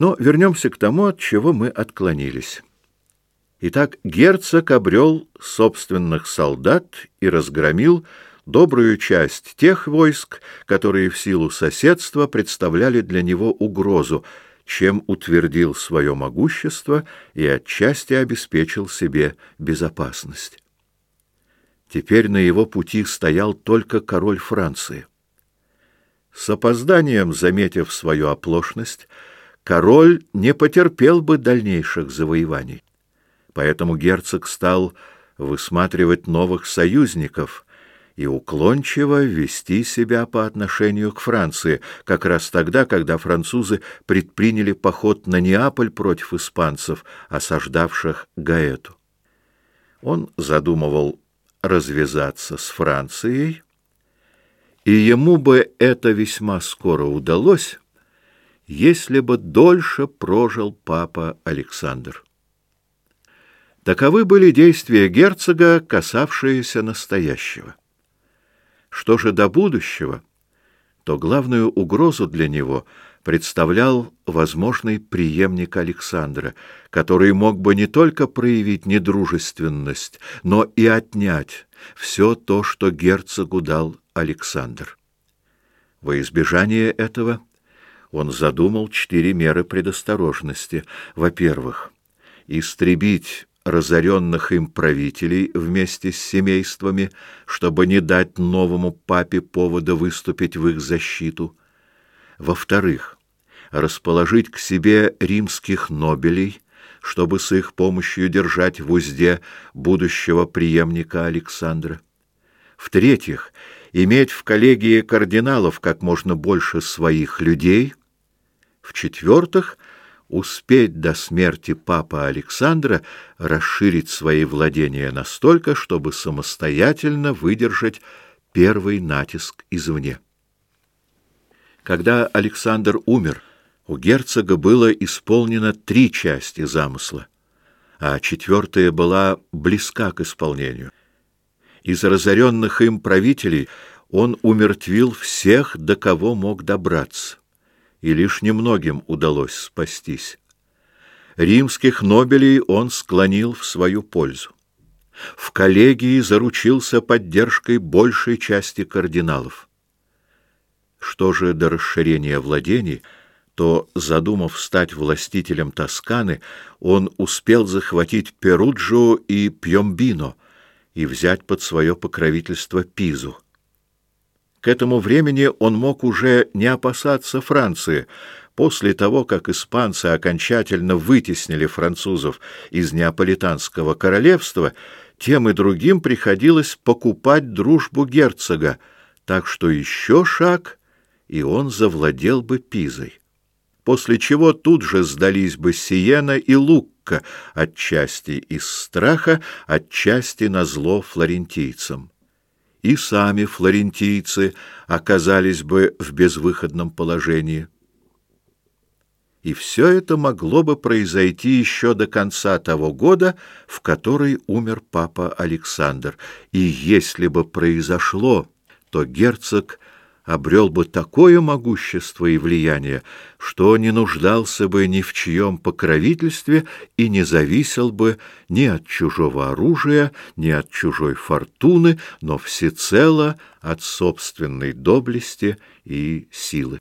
Но вернемся к тому, от чего мы отклонились. Итак, герцог обрел собственных солдат и разгромил добрую часть тех войск, которые в силу соседства представляли для него угрозу, чем утвердил свое могущество и отчасти обеспечил себе безопасность. Теперь на его пути стоял только король Франции. С опозданием заметив свою оплошность, король не потерпел бы дальнейших завоеваний. Поэтому герцог стал высматривать новых союзников и уклончиво вести себя по отношению к Франции, как раз тогда, когда французы предприняли поход на Неаполь против испанцев, осаждавших Гаэту. Он задумывал развязаться с Францией, и ему бы это весьма скоро удалось, если бы дольше прожил папа Александр. Таковы были действия герцога, касавшиеся настоящего. Что же до будущего, то главную угрозу для него представлял возможный преемник Александра, который мог бы не только проявить недружественность, но и отнять все то, что герцогу дал Александр. Во избежание этого он задумал четыре меры предосторожности. Во-первых, истребить разоренных им правителей вместе с семействами, чтобы не дать новому папе повода выступить в их защиту. Во-вторых, расположить к себе римских нобелей, чтобы с их помощью держать в узде будущего преемника Александра. В-третьих, иметь в коллегии кардиналов как можно больше своих людей. В-четвертых, успеть до смерти папы Александра расширить свои владения настолько, чтобы самостоятельно выдержать первый натиск извне. Когда Александр умер, у герцога было исполнено три части замысла, а четвертая была близка к исполнению. Из разоренных им правителей он умертвил всех, до кого мог добраться и лишь немногим удалось спастись. Римских нобелей он склонил в свою пользу. В коллегии заручился поддержкой большей части кардиналов. Что же до расширения владений, то, задумав стать властителем Тосканы, он успел захватить Перуджу и Пьембино и взять под свое покровительство Пизу. К этому времени он мог уже не опасаться Франции. После того, как испанцы окончательно вытеснили французов из неаполитанского королевства, тем и другим приходилось покупать дружбу герцога, так что еще шаг, и он завладел бы Пизой. После чего тут же сдались бы Сиена и Лукка, отчасти из страха, отчасти назло флорентийцам и сами флорентийцы оказались бы в безвыходном положении. И все это могло бы произойти еще до конца того года, в который умер папа Александр. И если бы произошло, то герцог обрел бы такое могущество и влияние, что не нуждался бы ни в чьем покровительстве и не зависел бы ни от чужого оружия, ни от чужой фортуны, но всецело от собственной доблести и силы.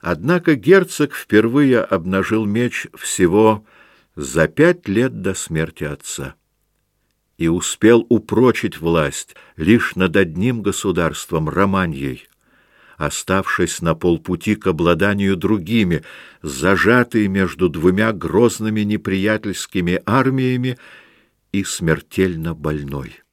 Однако герцог впервые обнажил меч всего за пять лет до смерти отца и успел упрочить власть лишь над одним государством Романьей, оставшись на полпути к обладанию другими, зажатый между двумя грозными неприятельскими армиями и смертельно больной.